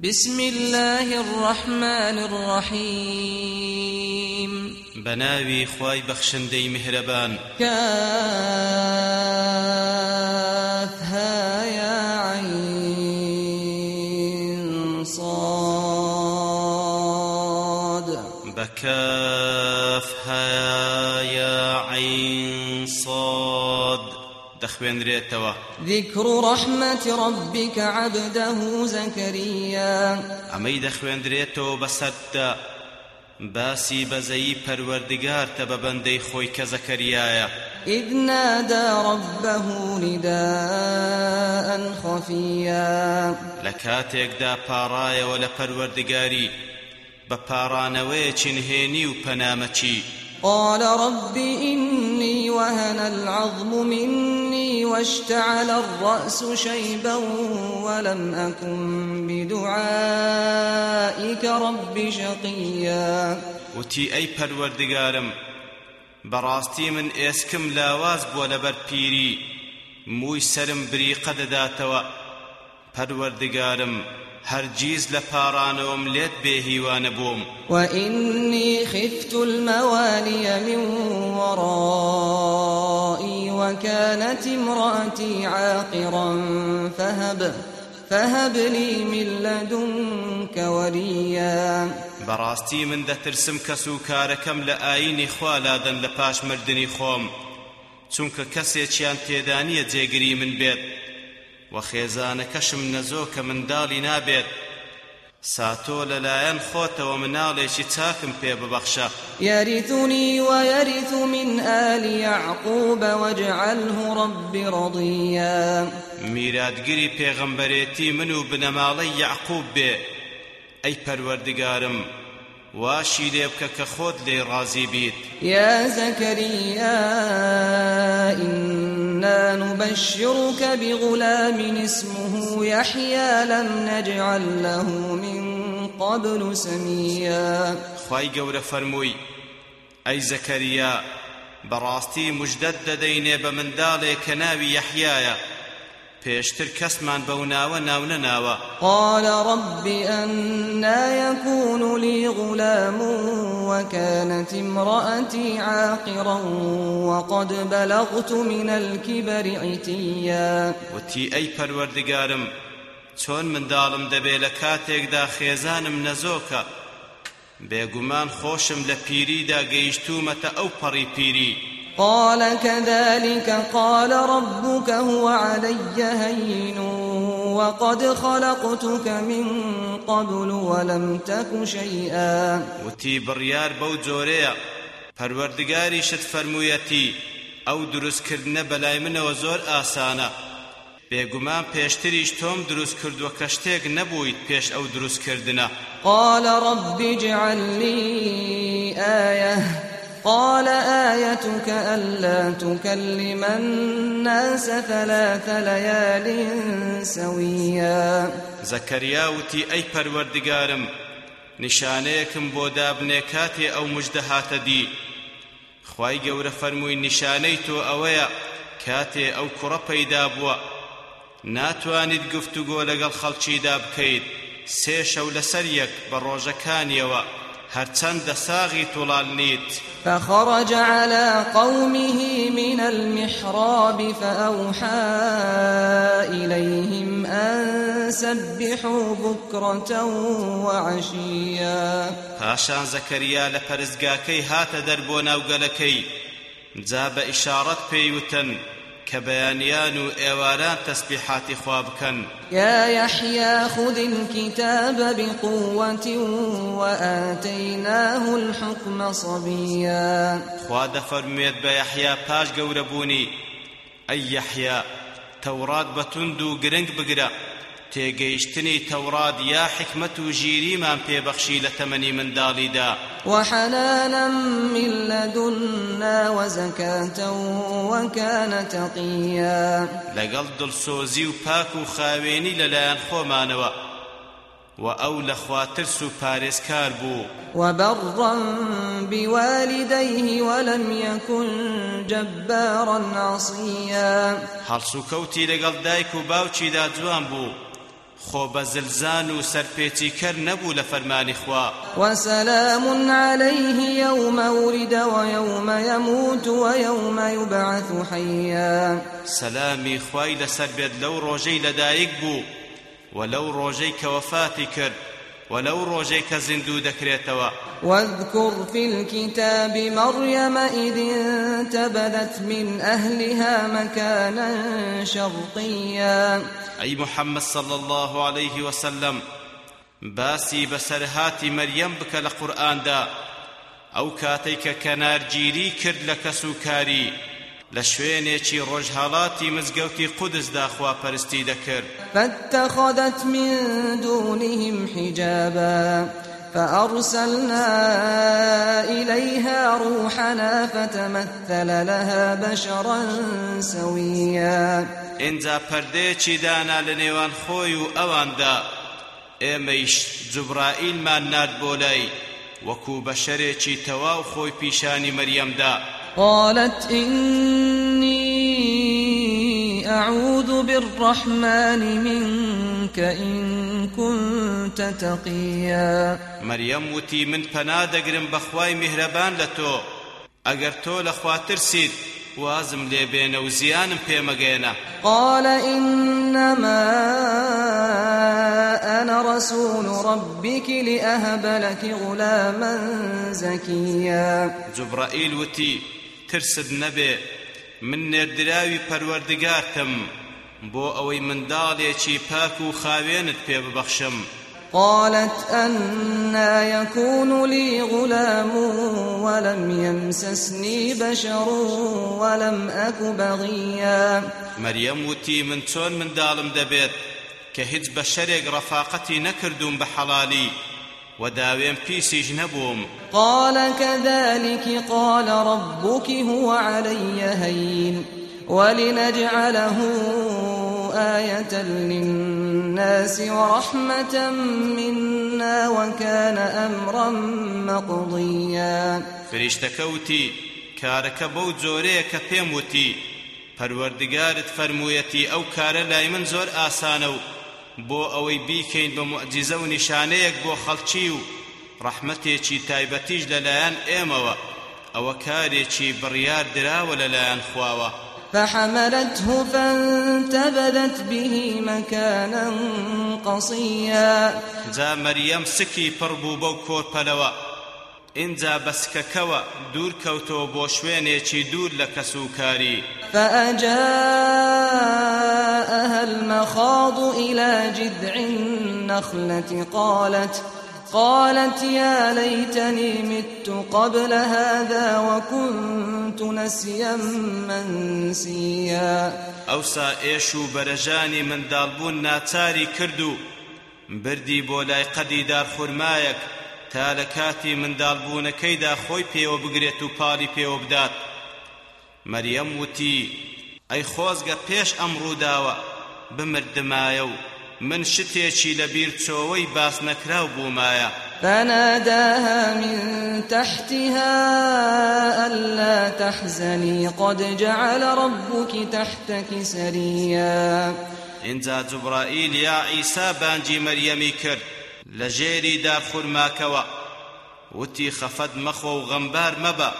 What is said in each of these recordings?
بسم الله الرحمن الرحيم بناوي خواي بخشندي مهربان كافها يا عين صاد بكافها دخوين ريتوا ذكر رحمة ربك عبده زكريا. ئەمەی دەخوێندرێتەوە بەسەردا باسی بەزەیی پەروەردگارتە بە بەندەی خۆی کە زەکەریایە. إذ نادى ربه نداء خفيا. لە کاتێکدا پاڕایەوە لە پەروەردگاری. بە پاڕانەوەیەکی نهێنی و پەنامەچی. قال رب إني وهن العظم مني واشتعل الرأس شيبا ولم أكن بدعائك رب شقيا. وتی ئەی پەروەردگارم بەڕاستی من ئێسکم لاواز بووە لەبەر پیری مووی سرم بریقە دەداتەوە پەروەردگارم هەرگیز لە پاڕانەوەم لێت بێهیوانە بووم. وإني خفت الموالي من ورائي وكانت امرأتي عاقرا فهب فهب لي من لدنك وليا. بەڕاستی من دەترسم کەس و کارەکەم لە ئاینی خوالادەن لە پاش مردنی خۆم. چونکە کەسێکیان تێدانیە جێگری من بێت. و خێزانەکەشم نەزۆ کە منداڵی نابێت. ساتۆ لەلایەن خۆتەوە مناڵێکی چاکم پێ ببەخشە. يرثني ويرث من آل يعقوب واجعله رب رضيا. میراتگیری پێغەمبەرێتی من و بنەماڵەی یعقوب بێ. ئەی پەروەردگارم واشی لێ بکە کە خۆت لێ ڕازی بیت. يا زكريا إنا نبشرك بغلام اسمه يحيى لم نجعل له من قبل سميا. گەورە فەرمووی ئەی زەکەریا بەڕاستی مژدەت دەدەینێ بە منداڵێک کە ناوی یەحیایە پێشتر کەسمان بەو ناوە ناو نەناوە. قال رب أنا يكون لي غلام وكانت امرأتي عاقرا وقد بلغت من الكبر عتيا. وتی ئەی پەروەردگارم چۆن منداڵم دەبێ لە کاتێکدا خێزانم نەزۆکە؟ بێگومان خۆشم لە پیریدا گەیشتومەتە ئەو پەڕی پیری. قال كذلك قال ربك هو علي هين وقد خلقتك من قبل ولم تك شيئا. وتی بڕیار بەو جۆرەیە پەروەردگاریشت فەرموویەتی ئەو دروستکردنە بەلای منەوە زۆر ئاسانە. بێگومان پێشتریش تۆم دروست کردووە کە شتێک نەبوویت پێش ئەو دروستکردنە. قال رب اجعل لي آية. قال آيتك ألا تكلم الناس ثلاث ليال سويا. زەکەریا وتی ئەی پەروەردگارم نیشانەیەکم بۆ دابنێ ئەو مژدە هاتە دی. خی گەورە فەرمووی نیشانەی تۆ ئەوەیە کاتێ ئەو کوڕە پەیدا بووە. ناتوانیت گفتوگۆ لەگەڵ خەڵکیدا بکەیت سێ شەو هەرچەندە ساغی توڵال نیت فخرج على قومه من المحراب فأوحى إليهم أن سبحوا بكرة وعشيا. پاشان زەکەریا لە پەرزگاکەی هاتە دەربۆ ناوگەلەکەی. جا بە ئیشارەت پێیوتن. کە بەیانیان و ئێواران تەسبیحاتی خوا بکەن. يا يحيى خذ الكتاب بقوة وآتيناه الحكم صبيا. خوا دەفەرموێت بە یەحیا پاش گەورەبوونی ئەی یەحیا تەورات بە توند و گرنگ بگرە. تێگەیشتنی تەوراد یا حکمت و ژیریمان پێبەخشی لە تەمەنی منداڵیدا. وحنانا من لدنا وزكاة وكان تقيا لەگەڵ دڵسۆزی و پاک و خاوێنی لەلایەن خۆمانەوە. وە ئەو لەخواترس و پارێزکار بوو وبرا بوالديه ولم يكن جبارا عصيا. هەڵسوکەوتی لەگەڵ دایک و باوکشیدا جوان بوو خۆ بە زلزان و سەرپێچی کەر نەبوو لە فەرمانی خوا. وسلام عليه يوم ولد ويوم يموت ويوم يبعث حيا سەلامی خوای لەسەر بێت لەو ڕۆژەی لەدایک بوو و لەو ڕۆژەی کە وەفاتی کرد ولو روجيك زندو دكريتوا واذكر في الكتاب مريم إذ انتبذت من أهلها مكانا شرقيا. ئەی محمد صلى الله عليه وسلم باسی بەسەرهاتی مەریەم بکە لە قورئاندا. ئەو کاتێک کەنارگیری کرد کە لە شوێنێکی ڕۆژهەڵاتی مزگەوتی قودسدا خواپەرستی دەکرد فاتخذت من دونهم حجابا فأرسلنا إليها روحنا فتمثل لها بشرا سويا. إنزا پرديشي دانا لنيوان خويو أوان دا إميش جبرائيل ما ناد بولي وكو بشريشي تواو خوي بيشاني مريم دا قالت إني أعوذ بالرحمن منك إن كنت تقيا. مريم وتي من پنادقرم بخواي مهربان لتو اگر تو لخواترسيد وازم لێبێنە و زیانم پێمەگەێنە قال إنما أنا رسول ربك لأهب لك غلاما زكيا. جبرائيل وتي ترسد نەبێ من نێردراوی پەروەردگارتم بۆ ئەوەی منداڵێکی پاک و خاوێنت پێ ببەخشم. قالت أنا يكون لي غلام ولم يمسسني بشر ولم أك بغيا. مريم وتي من چۆن منداڵم دەبێت کە هیچ بەشەرێک ڕەفاقەتی نەکردوم بە وداوين بيسيج نبوم قال كذلك قال ربك هو علي هين ولنجعله آية للناس ورحمة منا وكان أمرا مقضيا. فريشتكوتي كارك بو جوريك بيموتي پروردگارت فرمويتي أو كار لاي من زور آسانو بۆ ئەوەی بیکەین بە معجزە و نیشانەیەک بۆ خەڵکی و ڕەحمەتێکی تایبەتیش لەلایەن ئێمەوە ئەوە کارێکی بڕیار دراوە لەلایەن خواوە. فحملته فانتبذت به مكانا قصيا. جا مەریەم سکی پڕبوو بەو کۆرپەلەوە. ئینجا بەسکەکەوە دوور کەوتەوە بۆ شوێنێکی دوور لە کەسوکاری. فأجاءها المخاض إلى جذع النخلة قالت قالت يا ليتني مت قبل هذا وكنت نسيا منسيا. ئەوسا ئێش و بەرەژانی منداڵبوون ناچاری کردو بردی بۆ لای قەدی دارخورمایەک تا لە کاتی منداڵبوونەکەیدا خۆی پێوە بگرێت و پاڵی پێوە بدات. مەریەم وتی ئەی خۆزگە پێش ئەم ڕووداوە بمردمایە و من شتێکی لەبیر چۆوەی باس نەکراو بوومایە فناداها من تحتها ألا تحزني. قد جعل ربك تحتك سريا. إنزا جبرائيل يا عيسى بانجي مريمي كرد لجيري دار خرماكوا وتي خفد مخو وغنبار مبا.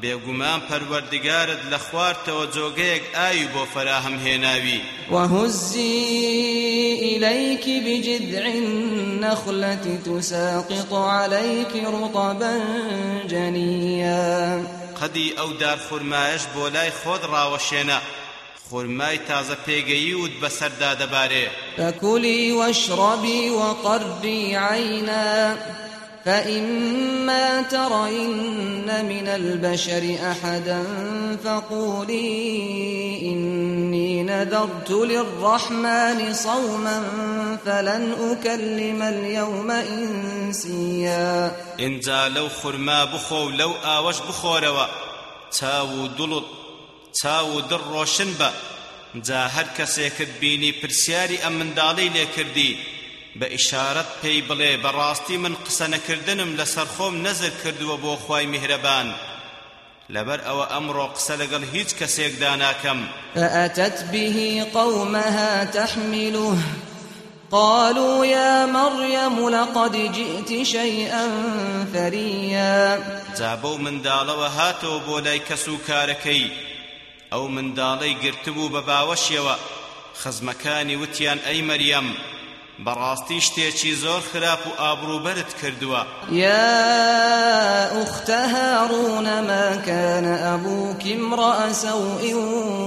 بێگومان پەروەردگارت لە خوارتەوە جۆگەیەک ئاوی بۆ فەراهم هێناوی. وهزي إليك بجذع النخلة تساقط عليك رطبا جنيا. قدي أو دار خرمايش بولاي خود راوشينا خورمای تازە پێگەیی وت بەسەردا دەبارێ. فكلي واشربي وقري عينا فإما ترين من البشر أحدا فقولي إني نذرت للرحمن صوما فلن أكلم اليوم إنسيا ئینجا لەو خورما بخۆ لەو ئاوەش بخۆرەوە چاو دڵت چاو دڵ ڕۆشن با جا هەر کەسێکت بینی پرسیاری ئەم منداڵی بە ئیشارەت پێی بڵێ بەڕاستی من قسە نەکردنم لەسەر خۆم نەزر کردووە بۆ خوای میهرەبان. لەبەر ئەوە ئەمڕۆ قسە لەگەڵ هیچ کەسێکدا ناکەم فأتت به قومها تحمله. قالوا يا مريم لقد جئت شيئا فريا. جا بەو منداڵەوە هات بۆ لای کەسوکارەکەی ئەو منداڵەی گرتبوو بە باوەشیەوە خزمەکانی وتیان ئەی مەریەم بەڕاستی شتێکی زۆر خراپ و ئابڕووبەرت کردووە. يا أخت هارون ما كان أبوك امرأ سوء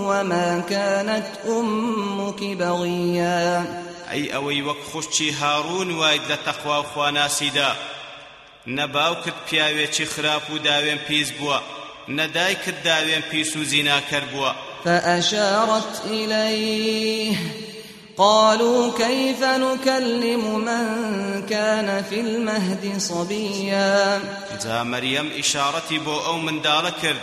وما كانت أمك بغيا. ئەی ئەوەی وەک خوشتی هاڕون واید لە تەخوا و خواناسیدا. نەباوکت پیاوێکی خراپ و داوێن پیس بووە نەدایکت داوێن پیس و زیناکەر بووە. فأشارت إليه قالوا كيف نكلم من كان في المهد صبيا؟ جا مريم إشارتي بو أو من دالكر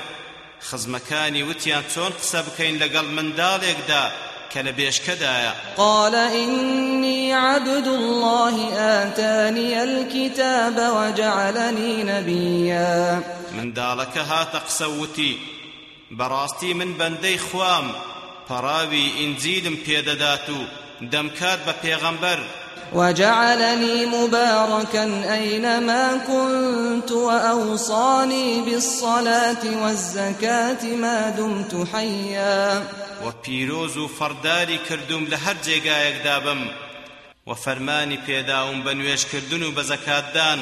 خزمكاني وتيان تون قسە بکەین لەگەڵ منداڵێکدا کە لە بێشکەدایە قال إني عبد الله آتاني الكتاب وجعلني نبيا. منداڵەکە هاتە قسەوتی بەڕاستی من بەندەی خوام پەراوی ئینجیلم پێدەدات و دەمکات بە پێغەمبەر. وجعلني مباركا أينما كنت وأوصاني بالصلاة والزكاة ما دمت حيا. وبيروز فرداري كردوم لهر جيغايك دابم. وفرماني پێداوم بە نوێشکردن و بە زەکاتدان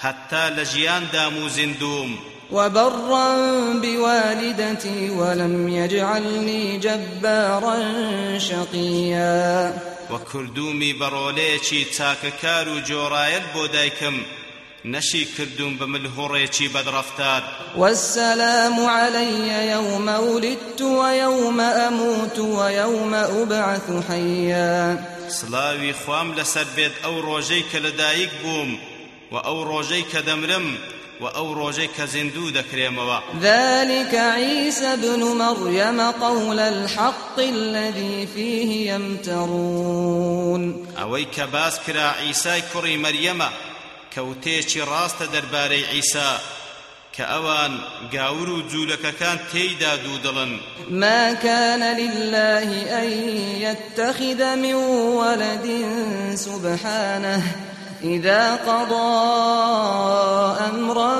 حتا لە ژیان دام و زیندوم. وبرا بوالدتي ولم يجعلني جبارا شقيا. وكردومي بروليشي تاككار جورايل بودايكم نشي كردوم بملهوريشي بدرفتار والسلام علي يوم ولدت ويوم أموت ويوم أبعث حيا. سلاوي خوام لسر بيت أو روجيك لدايك بوم وأو روجيك دمرم وأو روجيك زندو دكريموا ذلك عيسى بن مريم قول الحق الذي فيه يمترون. ئەوەی کە باسکرا عیسای کوڕی مەریەم. كوتيشي راست درباري عيسى. كأوان قاورو جولك كان تيدا دودلن. ما كان لله أن يتخذ من ولد سبحانه. إذا قضى أمرا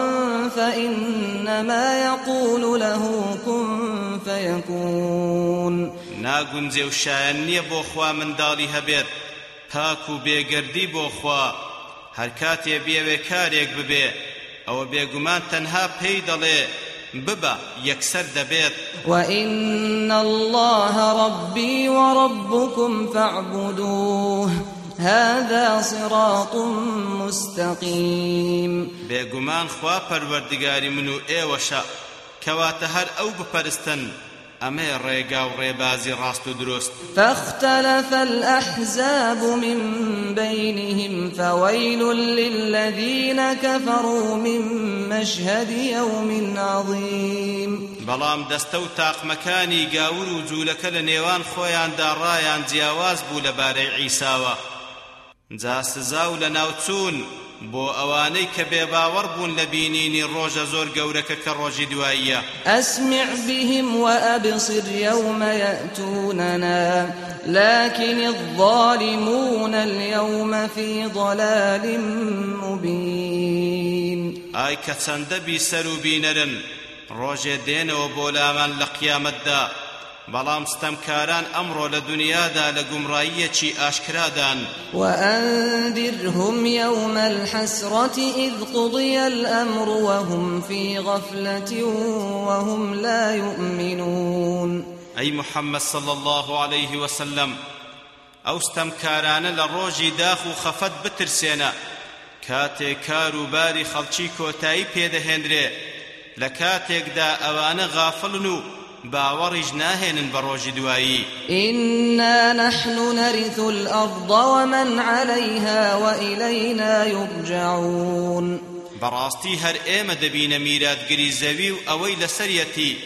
فإنما يقول له كن فيكون. ناگونجێ و شایەن نییە بۆ خوا منداڵی هەبێت. پاک و بێگەردی بۆ خوا. هەر کاتێ بێوێ کارێک ببێ. ئەوە بێگومان تەنها پێی دەڵێ. ببە یەکسەر دەبێت. وإن الله ربي وربكم فاعبدوه. هذا صراط مستقيم. بێگومان خوا پەروەردگاری من و ئێوەشە کەواتە هەر ئەو بپەرستن ئەمێ ڕێگا و ڕێبازی ڕاست و دروست فاختلف الأحزاب من بينهم فويل للذين كفروا من مشهد يوم عظيم. بەڵام دەستە و تاقمەکانی گاور و جوولەکە لە نێوان خۆیاندا ڕایان جیاواز بوو لەبارەی عیساوە. جا سزا و لە ناوچوون بۆ ئەوانەی کە بێباوەڕ بوون لە بینینی ڕۆژە زۆر گەورەکە کە ڕۆژی دواییە. أسمع بهم وأبصر يوم يأتوننا لكن الظالمون اليوم في ضلال مبين. ئای کە چەندە بیسەر و بینەرن ڕۆژێ دێنەوە بۆ لامان لە قیامەتدا. بەڵام ستەمکاران ئەمڕۆ لە دنیادا لە گومڕاییەکی ئاشکرادان. وأنذرهم يوم الحسرة إذ قضي الأمر وهم في غفلة وهم لا يؤمنون. أي محمد صلى الله عليه وسلم ئەو ستەمکارانە لە ڕۆژی داخ و خەفەت بترسێنە. کاتێک کار و باری خەڵکی کۆتایی پێدەهێنرێ لە کاتێکدا ئەوانە غافڵن و باوەڕیش ناهێنن بە ڕۆژی دوایی. إنا نحن نرث الأرض ومن عليها وإلينا يرجعون. بەڕاستی هەر ئێمە دەبینە میراتگری زەوی و ئەوەی لەسەرەتی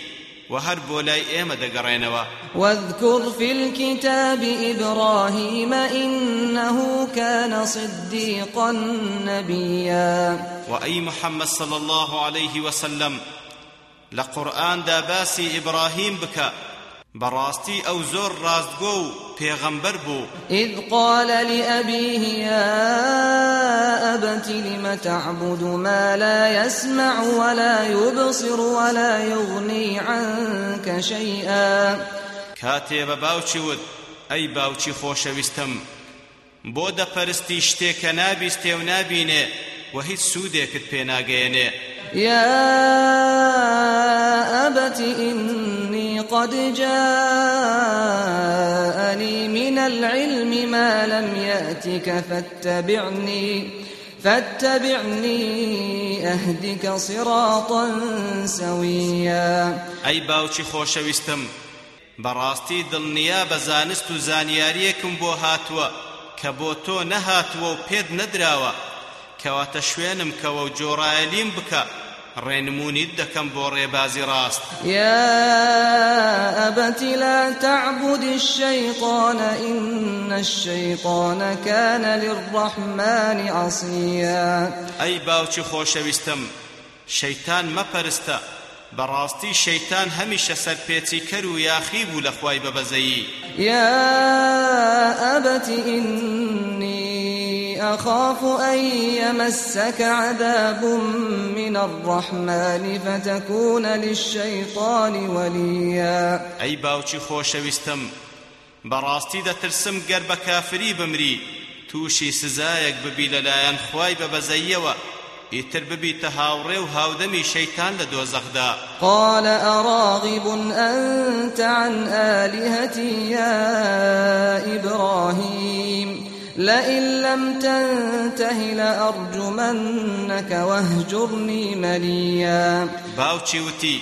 و هەر بۆ لای ئێمە دەگەڕێنەوە واذكر في الكتاب إبراهيم إنه كان صديقا نبيا. و ئەی محمد صلى الله عليه وسلم لە قورئاندا باسی ئیبراهیم بکە بەڕاستی ئەو زۆر ڕاستگۆ و پێغەمبەر بوو. إذ قال لأبيه يا أبت لم تعبد ما لا يسمع ولا يبصر ولا يغني عنك شيئا؟ کاتێ بە باوچی وت ئەی باوچی خۆشەویستم. بۆ دەپەرستی شتێکە نابیستێ و نابینێ و هیچ سوودێکت پێ ناگەیەنێ. يا أبت إني قد جاءني من العلم ما لم يأتك فاتبعني فاتبعني أهدك صراطا سويا. ئەی باوکی خۆشەویستم؟ بەڕاستی دڵنیا بە زانست و زانیاریەکم بۆ هاتووە کە بۆ تۆ نەهاتووە و پێت نەدراوە. کەواتە ڕێنمونیت دەکەم بۆ ڕێبازی ڕاست يا أبت لا تعبد الشيطان إن الشيطان كان للرحمن عصيا. ئەی باوکی خۆشەویستم شەیتان مەپەرستە بەڕاستی شەیتان هەمیشە سەرپێچی کەر و یاخی بوو لە خوای بەبەزەیی يا أبت إني أخاف أن يمسك عذاب من الرحمن فتكون للشيطان وليا. ئەی باوکی خۆشەویستم بەڕاستی دەترسم گەر بە کافری بمری تووشی سزایەک ببی لەلایەن خوای بەبەزەیەوە ئیتر ببیتە هاوڕێ و هاودەمی شەیتان لە دۆزەخدا. قال أراغب أنت عن آلهتي يا إبراهيم؟ لئن لم تنته لأرجمنك واهجرني مليا. باوچی وتی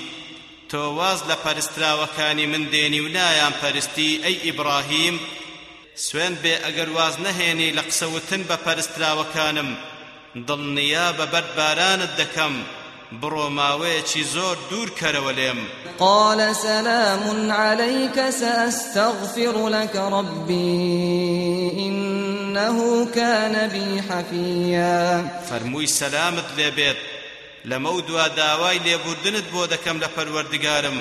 تۆ واز لە پەرستراوەکانی من دێنی و نایان پەرستی ئەی ئیبراهیم سوێند بێ ئەگەر واز نەهێنی لە قسەوتن بە پەرستراوەکانم. دڵنیا بە بەردبارانت دەکەم. بڕۆ ماوەیەکی زۆر دوور کەوەرەوە لێم. قال سلام عليك سأستغفر لك ربي إنه كان بي حفيا. فەرمووی سەلامت لێبێت. لەمە و دوا داوای لێبوردنت بۆ دەکەم لە پەروەردگارم.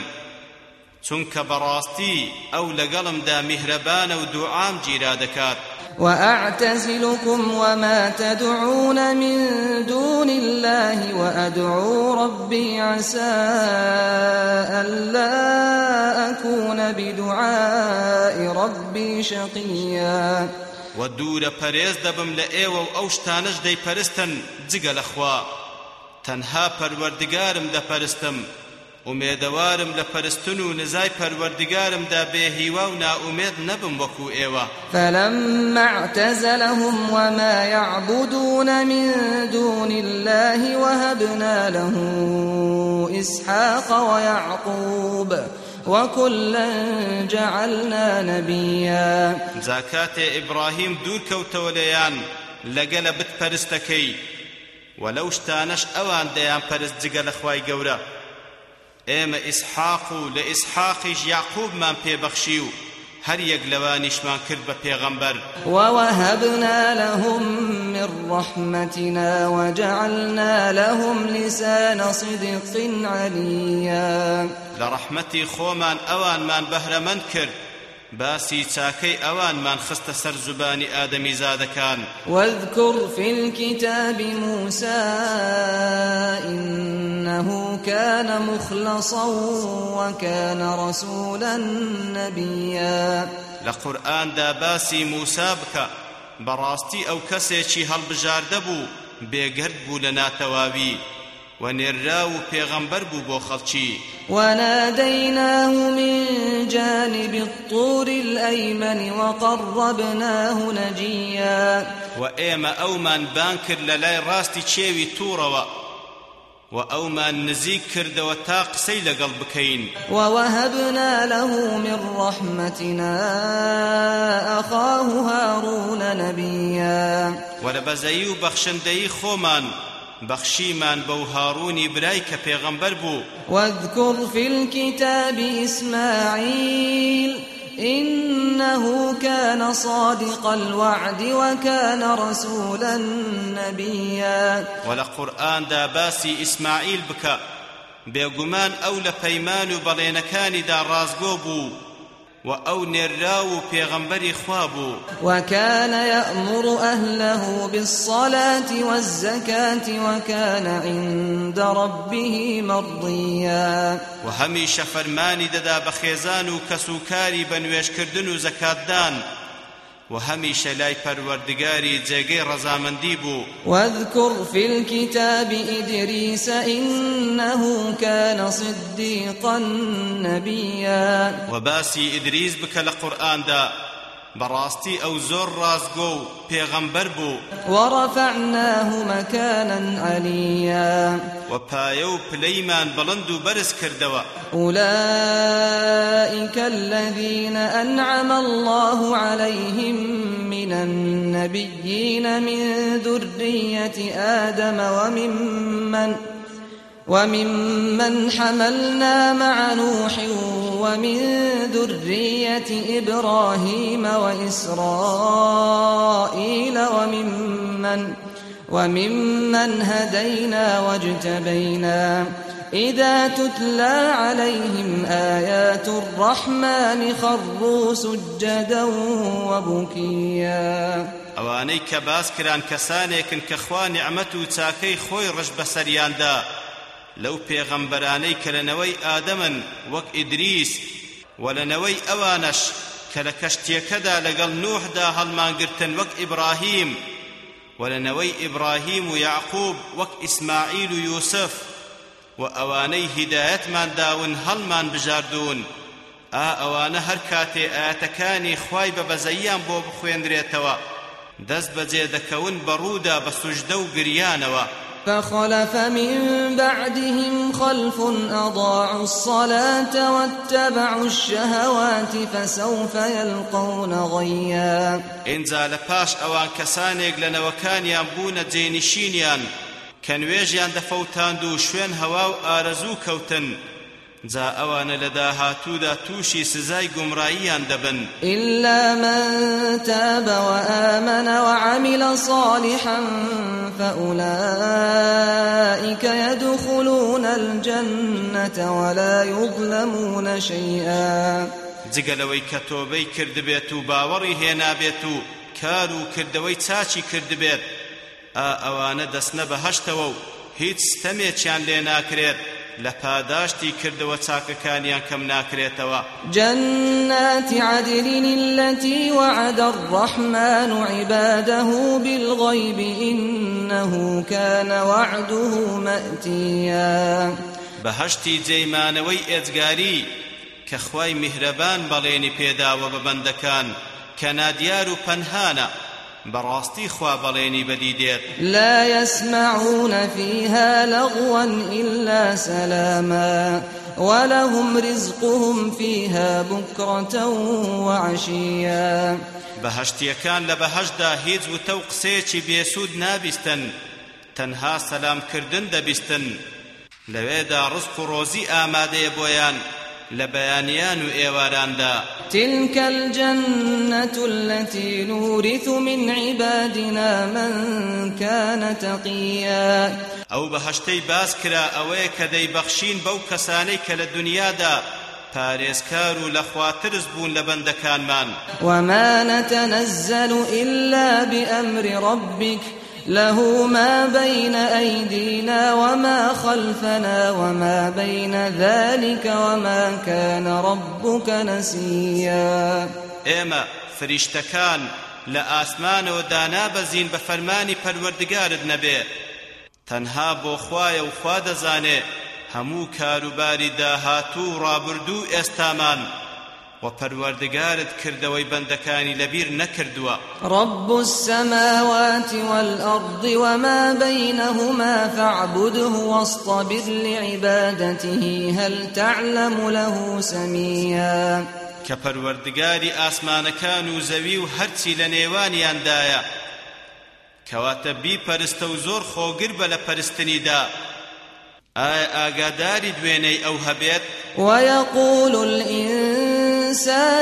چونکە بەڕاستی ئەو لەگەڵمدا میهرەبانە و دوعام گیرا دەکات. وأعتزلكم وما تدعون من دون الله وأدعو ربي عسى ألا أكون بدعاء ربي شقيا. و دوورە پەرێز دەبم لە ئێوە و ئەو شتانەش دەیپەرستن جگە لەخوا تەنها پەروەردگارم دەپەرستم ومێدەوارم لە پەرستن و نزای پەروەردگارمدا بێهیوا و ناومێد نەبم وەکو ئێوە فلما اعتزلهم وما يعبدون من دون الله وهبنا له إسحاق ويعقوب وكلا جعلنا نبيا. زاکاتێ ئیبراهیم دوور کەوتەوە لێیان لەگەلە بتپەرستەکەی وەلەو شتانەش ئەوان دەیان پەرست جگە لە خوای گەورە ئێمە ئیسحاق و لە ئیسحاقیش یاقوبمان پێبەخشی و هەر یەک لەوانیشمان کرد بە پێغەمبەر. ووهبنا لهم من رحمتنا وجعلنا لهم لسان صدق عليا. لە ڕەحمەتی خۆمان ئەوانمان بەهرەمەند کرد. باسی چاکەی ئەوانمان خستە سەر زوبانی ئادەمی زادەکان. واذكر في الكتاب موسى إنه كان مخلصا وكان رسولا نبيا. لە قورئاندا باسی موسا بکە بەڕاستی ئەو کەسێکی هەڵبژاردە بوو بێگەرد بوو لە ناتەواوی. و نێررا و پێغەمبەر بوو بۆ خەڵکی. وناديناه من جانب الطور الأيمن وقربناه نجيا. و ئێمە ئەومان بان کرد لە لای ڕاستی چێوی تووڕەوە و ئەومان نزیک کردەوە تا قسەی لەگەڵ بکەین. ووهبنا له من رحمتنا أخاه هارون نبيا. و لە بەزەیی و بەخشندەیی خۆمان بەخشیمان بەو هاڕوونی برای کە پێغەمبەر بوو. واذكر في الكتاب إسماعيل إنه كان صادق الوعد وكان رسولا نبيا. و لە قورئاندا باسی ئیسماعیل بکە. بێگومان ئەو لە پەیمان و بەڵێنەکانیدا ڕازگۆ بوو. وأو نراو پیغمبر خوابو. وكان يأمر أهله بالصلاة والزكاة وكان عند ربه مرضيا. و هەمیشە فەرمانی دەدا بە خێزان کەسوکاری بە نوێژ کردن زەکات و هەمیشە لای پەروەردگاری جێگەی ڕەزامەندی بوو واذكر في الكتاب إدريس إنه كان صديقا نبيا. و باسی ئیدریس بکە لە قورئاندا. بەڕاستی ئەو زۆر ڕاستگۆ و پێغەمبەر بوو ورفعناه مكانا عليا. وبايو بليمان بلندو برس كردوا أولئك الذين أنعم الله عليهم من النبيين من ذرية آدم وممن وممن حملنا مع نوح ومن ذرية إبراهيم وإسرائيل وممن وممن هدينا واجتبينا إذا تتلى عليهم آيات الرحمن خروا سجدا وبكيا. ئەوانەی کە باس کران کەسانێکن کە خوا نعمەت و چاکەی لەو پێغەمبەرانەی کە لەنەوەی ئادەمن وەک ئیدریس و لەنەوەی ئەوانەش کە لە کەشتیەکەدا لەگەڵ نوحدا هەڵمانگرتن وەک ئیبراهیم و لەنەوەی ئیبراهیم و یعقوب وەک ئیسماعیل و یوسف و ئەوانەی هیدایەتمان داون هەڵمان بژاردوون. ئا ئەوانە هەر کاتێ ئاەتەکانی خوای بە بەزەییان بۆ بخوێندرێتەوە. دەست بەجێ دەکەون بەڕوودا بە سوژدە و گریانەوە. فخلف من بعدهم خلف أضاعوا الصلاة واتبعوا الشهوات فسوف يلقون غيا. إنزا لپاش أوان كسانيق لنوكانيان بون جينشينيان كنويجيان دفوتاندو شوين هواو آرزو كوتن جا ئەوانە لە داهاتوودا تووشی سزای گومڕاییان دەبن. إلا من تاب وآمن وعمل صالحا فأولئك يدخلون الجنة ولا يظلمون شيئا. جگەلەوەی کە تۆبەی کردبێت و باوەڕی هێنابێت و کار و کردەوەی چاچی کردبێت ئا ئەوانە دەستنە بەهەشتەوە و هیچ ستەمێکیان لێ ناکرێت. لپاداشتی کردەوە چاکەکانیان کەم ناکرێتەوە. جنات عدن التي وعد الرحمن عباده بالغيب إنه كان وعده مأتيا. بەهشتی جەیمانەوەی ئێجگاری کە خوای میهرەبان بەڵێنی پێداوە بە بەندەکان کە نادیار و پەنهانە براستي خوا بليني بديديت لا يسمعون فيها لغوا إلا سلاما ولهم رزقهم فيها بكرة وعشيا. بەهشتیەکان لە بەهشدا هیچ و قسەیەکی بێسوود نابیستن تەنها سەلامکردن دەبیستن. لەوێدا ڕزق و ڕۆزی ئامادەیە بۆیان. لە بەیانیان ئێواراندا. تلك الجنة التي نورث من عبادنا من كان تقيا. ئەو بەهەشتەی باسکرا ئەوەیە کە دەیبەخشین بۆ کەسانێک لە دونیادا. پارێزکار و لە خواترز بوون لە بەندەکانمان وما نتنزل إلا بأمر ربك. له ما بين أيدينا وما خلفنا وما بين ذلك وما كان ربك نسيا. ئێمە فریشتەکان لە ئاسمانەوە دانا بەزین بە فەرمانی پەروەردگارت نەبێ. تەنها بۆ خوایە و خوا دەزانێ هەموو کاروباری داهاتوو ڕابردوو وپروردگارت کردوی بندکانی لبیر نکردوا رب السماوات والأرض وما بينهما فاعبده واصطبر لعبادته هل تعلم له سميا؟ كپروردگاری آسمانکان و زوی و هرچی لنیوانیان دایا کەواتە بیپەرستە و زۆر خۆگر بە لە پەرستنیدا. ئایا ئاگاداری دوێنەی ئەو هەبێت؟ ويقول الإنسان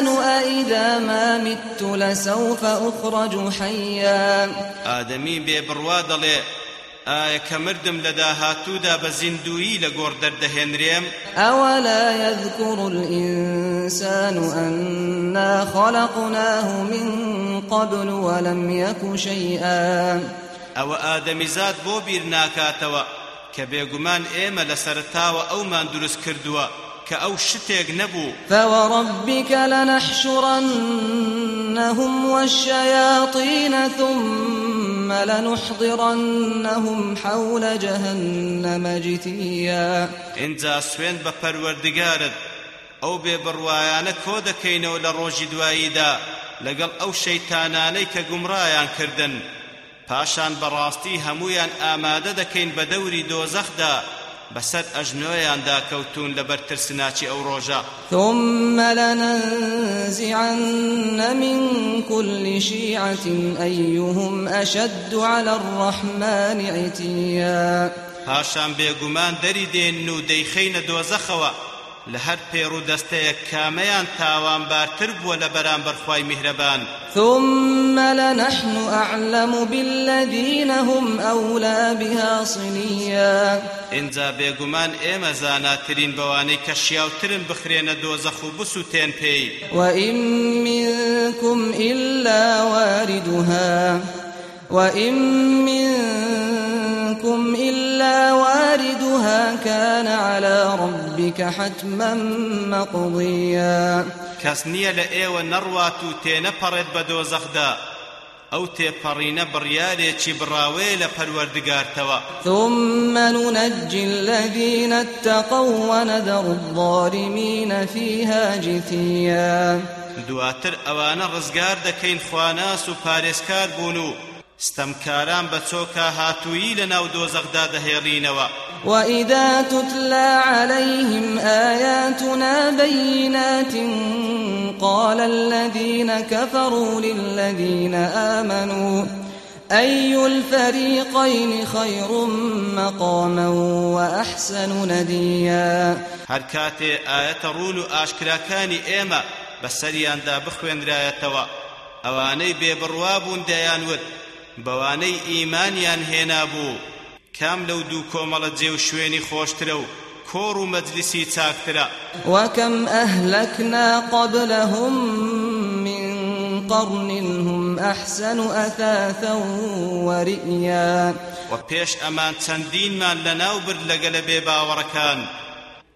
أئذا ما مت لسوف أخرج حيا. آدمي ببروا دڵێ ئایا کە مردم لە داهاتوودا بە زیندویی لە گۆڕ دەردەهێنرێم؟ أولا يذكر الإنسان أنا خلقناه من قبل ولم يك شيئا. ئەوە ئادەمیزاد بۆ بیر ناکاتەوە کە بێگومان ئێمە لە سەرتاوە ئەومان دروست کردووە. کە ئەو شتێک نەبوو فوربك لنحشرنهم والشياطين ثم لنحضرنهم حول جهنم جثيا. ئینجا سوێن بە پەروەردگارت ئەو بێبڕوایانە کۆ دەکەینەوە لە ڕۆژی دواییدا؟ لەگەڵ ئەو شەیتانانەی کە گومڕایان کردن. پاشان بەڕاستی هەمویان ئامادە دەکەین بە دەوری دۆزەخدا. بەسەر ئەژنۆیاندا کەوتون لەبەر ترسناچی ئەو ڕۆژە ثم لننزعن من كل شيعة أيهم أشد على الرحمن عتيا. پاشان بێگومان دەری دێن و دەیخەینە دۆزەخەوە. لە هەر پێڕوو دەستەیەک کامەیان تاوانبارتر بووە لە بەرامبەر خوای میهرەبان ثم لنحن أعلم بالذين هم أولى بها صليا. ئینجا بێگومان ئێمە زاناترین بەوانەی کە شیاوترن بخرێنە دۆزەخ و بسووتێن پێی وإن منكم إلا واردها. وإن منكم إلا واردها كان على ربك حتما مقضيا. کەس نییە لە ئێوە نەڕوات و تێنەپەڕێت بە دۆزەخدا. ئەو تێپەڕینە بڕیارێکی بڕاوێ لە پەروەردگارتەوە. ثم ننجي الذين اتقوا ونذر الظالمين فيها جثيا. دواتر ئەوانە ڕزگار دەکەین خواناس و پارێزکار بوون و ستەمکاران بە چۆکە هاتوویی لە ناو دۆزەخدا دەهێڕینەوە وإذا تتلى عليهم آياتنا بينات قال الذين كفروا للذين آمنوا أي الفريقين خير مقاما وأحسن نديا. هەر کاتێ ئاەتە ڕون و ئاشکراکانی ئێمە بەسەریاندا بخوێنرایەتەوە. ئەوانەی بێبڕوا بوون دەیانوت بەوانەی ئیمانیان هێنا بوو. کام لەو دوو کۆمەڵە جێو شوێنی خۆشترە و کۆڕ و مەجلیسی چاکترە؟ وەکەم ئەهلەکنا قبلەهم من قرن هم أحسن أثاثا ورئيا. وبيش أمان تندين من لناو برد لقل بيبا وركان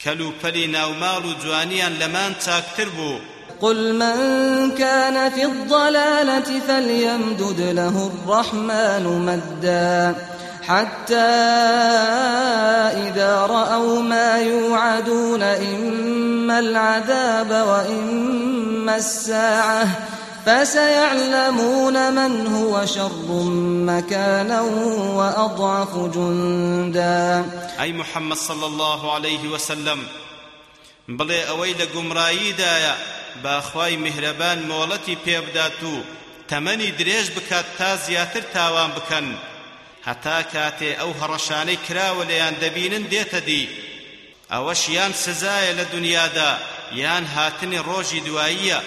كلو بلي ناو مالو جوانيا لمان تاكتر بو قل من كان في الضلالة فليمدد له الرحمن مدا حتى إذا رأوا ما يوعدون إما العذاب وإما الساعة فسيعلمون من هو شر مكانا وأضعف جندا ئەی محەممەد صلى الله عليه وسلم ئەوەی لە گومڕاییدایە باخوای میهرەبان مۆڵەتی پێبدات و تەمەنی درێژ بکات تا زیاتر تاوان بکەن. هەتا کاتێ ئەو هەڕەشانەی کراوە لەیان دەبینن دێتە دی. ئەوەش یان سزایە لە دنیادا یان هاتنی ڕۆژی دواییە.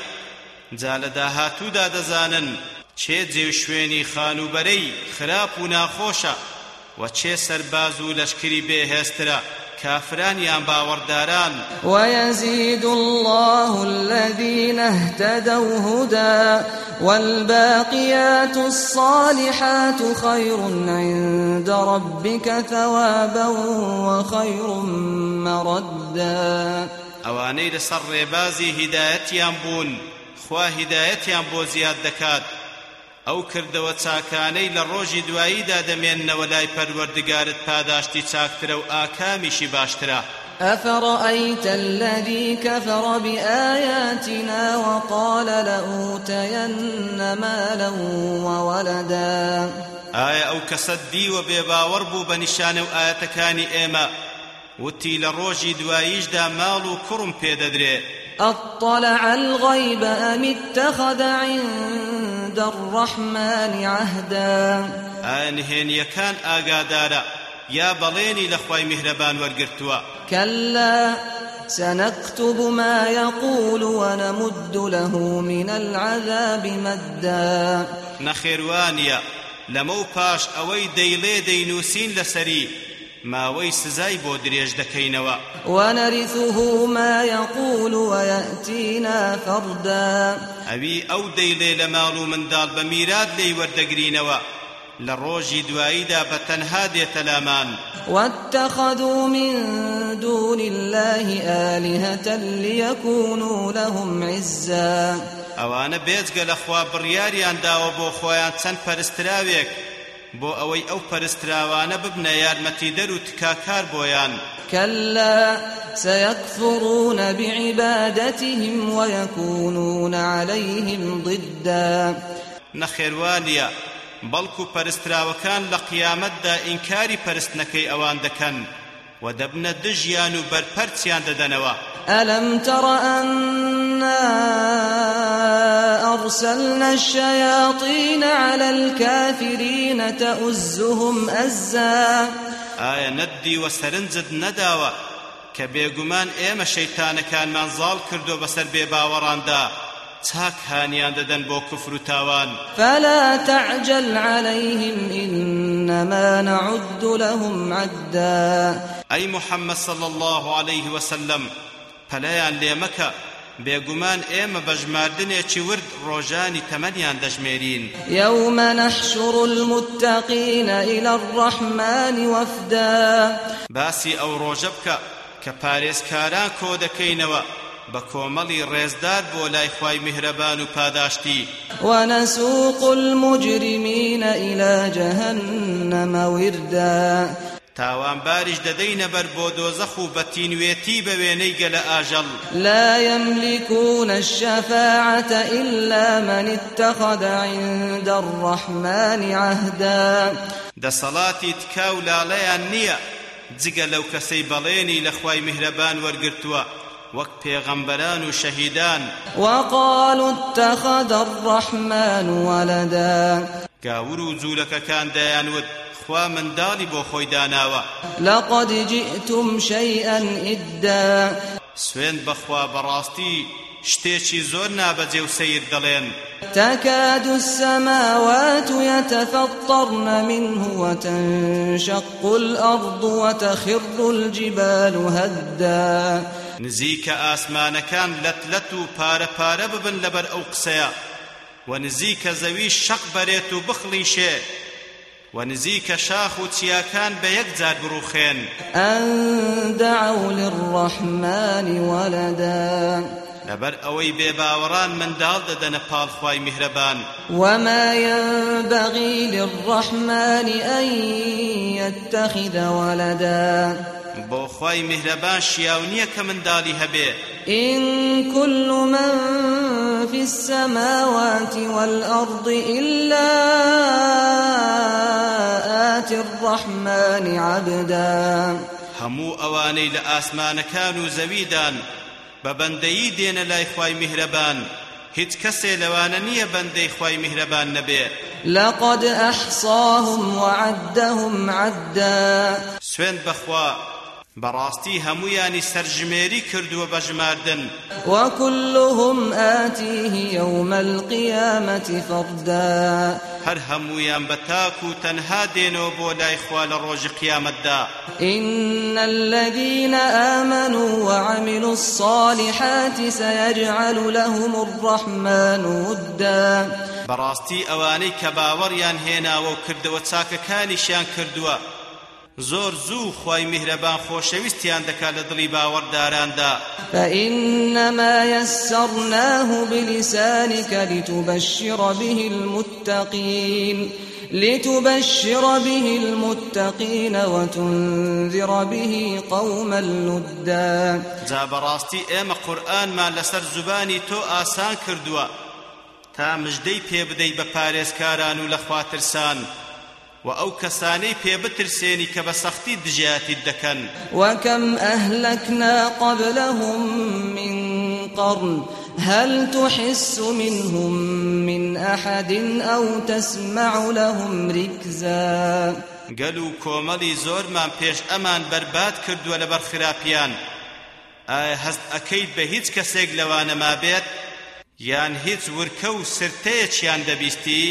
جا لە داهاتوودا دەزانن چێ جێو شوێنی خانوبەرەی خراپ و ناخۆشە و چێ سەرباز و لەشکری بێهێسترە. كافران باورداران. ويزيد الله الذين اهتدوا هدى والباقيات الصالحات خير عند ربك ثوابا وخير مردا. ئەوانەی لەسەر ڕێبازی هیدایەتیان بوون خوا هیدایەتیان بۆ زیاد دەکات ئەو کردەوە چاکانەی لە ڕۆژی دواییدا دەمێننەوە لای پەروەردگارت پاداشتی چاکترە و ئاکامیشی باشترە. أفرأيت الذي كفر بآياتنا وقال لأوتين مالا وولدا؟ ئایا ئەو کەسە دی و بێباوەڕ بوو بە نیشانە و ئاەتەکانی ئێمە؟ وتی لە ڕۆژی دواییشدا ماڵ و کوڕم پێدەدرێ. أطلع الغيب أم اتخذ عند الرحمن عهدا. ئاهێن یەکان ئاگادارە. یا بەڵێنی لە خوای میهرەبان وەرگرتووە. كلا سنكتب ما يقول ونمد له من العذاب مدا. و پاش ئەوەی دەیڵێ دەینووسین لەسەری ماوەی سزای بۆ درێژ دەکەینەوە. ونرثه ما يقول ويأتينا فردا. ئەوی ئەو دەیڵێ لە ماڵ و منداڵ بە میرات لێی وەردەگرینەوە. لە ڕۆژی دواییدا بە تەنها دێتە لامان. واتخذوا من دون الله آلهة ليكونوا لهم عزا. ئەوانە بێجگە لە خوا بڕیاریان داوە بۆ خۆیان چەند پەرستراوێک. بۆ ئەوەی ئەو پەرستراوانە ببنە یارمەتی دەر و تکاکار بۆیان. كلا سيكفرون بعبادتهم ويكونون عليهم ضدا نخيروانيا بلكو پرستراوكان لقيامت دا انكاري پرستنكي اوان دكن و دەبنە دژیان و بەرپەرچیان دەدەنەوە ألم تر أنا أرسلنا الشياطين على الكافرين تؤزهم أزا؟ ئایا نەدی وە سەرنجت نەداوە کە بێگومان ئێمە شەیتانەکانمان زاڵ کردو بەسەر بێ باوەڕاندا چاک هانیان دەدەن بۆ کوفر و تاوان. فلا تعجل عليهم إنما نعد لهم عدا. ئەی محەممەد صلى الله عليه وسلم پەلەیان لێمەکە بێگومان ئێمە بە ژماردنێکی ورد ڕۆژانی تەمەنیان دەژمێرین يوم نحشر المتقين إلى الرحمن وفدا باسی ئەو ڕۆژە بکە کە پارێزکاران کۆ دەکەینەوە بە کۆمەڵی ڕێزدار بۆ لای خوای میهرەبان و پاداشتی ونسوق المجرمين إلى جهنم وردا تاوان دەدەینە بەر بۆ دۆزەخ و بە تینوێتی بە وێنەی گەلە ئاژەڵ. لا يملكون الشفاعة إلا من اتخذ عند الرحمن عهدا. دەسەڵاتی تکا و لاڵەیان نییە. جگە لەو کەسەی بەڵێنی لە خوای میهرەبان وەرگرتووە وەک پێغەمبەران و شەهیدان. وقالوا اتخذ الرحمن ولدا. گاور و جوولەکەکان دەیانوت خوا منداڵی بۆ خۆی داناوە. لقد جئتم شيئا إدا. سوێن بەخوا بەڕاستی شتێکی زۆر نابەجێ و سیر دەڵێن. تكاد السماوات يتفطرن منه وتنشق الأرض وتخر الجبال هدا. نزیکە ئاسمانەکان لەتلەت و پارە پارە ببن لەبەر ئەو قسەیە. و نزیکە زەوی شەق بەرێت و بخڵیشێ. و نزیکە شاخ و چیاکان بە یەکجار بڕوخێن أن دعوا للرحمن ولدا. لەبەر ئەوەی بێباوەڕان منداڵ دەدەنە پاڵخوای میهرەبان وما ينبغي للرحمن أن يتخذ ولدا. بۆ خوای میهرەبان شیاو نییە کە منداڵی هەبێ. إن كل من في السماوات والأرض إلا آتي الرحمن عبدا. هەموو ئەوانەی لە ئاسمانەکان و زەویدان بە بەندەیی دێنە لای خوای میهرەبان هیچ کەسێ لەوانە نییە بەندەی خوای میهرەبان نەبێ. لقد أحصاهم وعدهم عدا. سوێن بەخوا بەڕاستی هەمویانی سەرژمێری کردووە بە ژماردن. وكلهم آتيه يوم القيامة فردا. هەر هەمویان بە تاک و تەنها دێنەوە بۆ لای خوا لە ڕۆژی قیامەتدا. إن الذين آمنوا وعملوا الصالحات سيجعل لهم الرحمن ودا. بەڕاستی ئەوانەی کە باوەڕیان هێناوە و کردەوە چاکەکانیشیان کردووە. زۆر زوو خوای میهرەبان خۆشەویستیان دەکات لە دڵی باوەڕداراندا. فإنما يسرناه بلسانك لتبشر به المتقين لتبشر به المتقين وتنذر به قوما لدا. جا بەڕاستی ئێمە قورئانمان لەسەر زوبانی تۆ ئاسان کردووە. تا مژدەی پێ بدەی بە پارێزکاران و لە خواترسان. و ئەو کەسانەی پێ بترسێنی کە بە سەختی دژیاتی دەکەن. وكم أهلكنا قبلهم من قرن هل تحس منهم من أحد أو تسمع لهم ركزا؟ کۆمەڵی زۆرمان پێش ئەمان بەرباد کردووە لەبەر خراپیان ئایا هەست ئەکەیت بە هیچ کەسێک لەوانە ما بێت؟ یان هیچ ورکە و سرتەیەکیان دەبیستی؟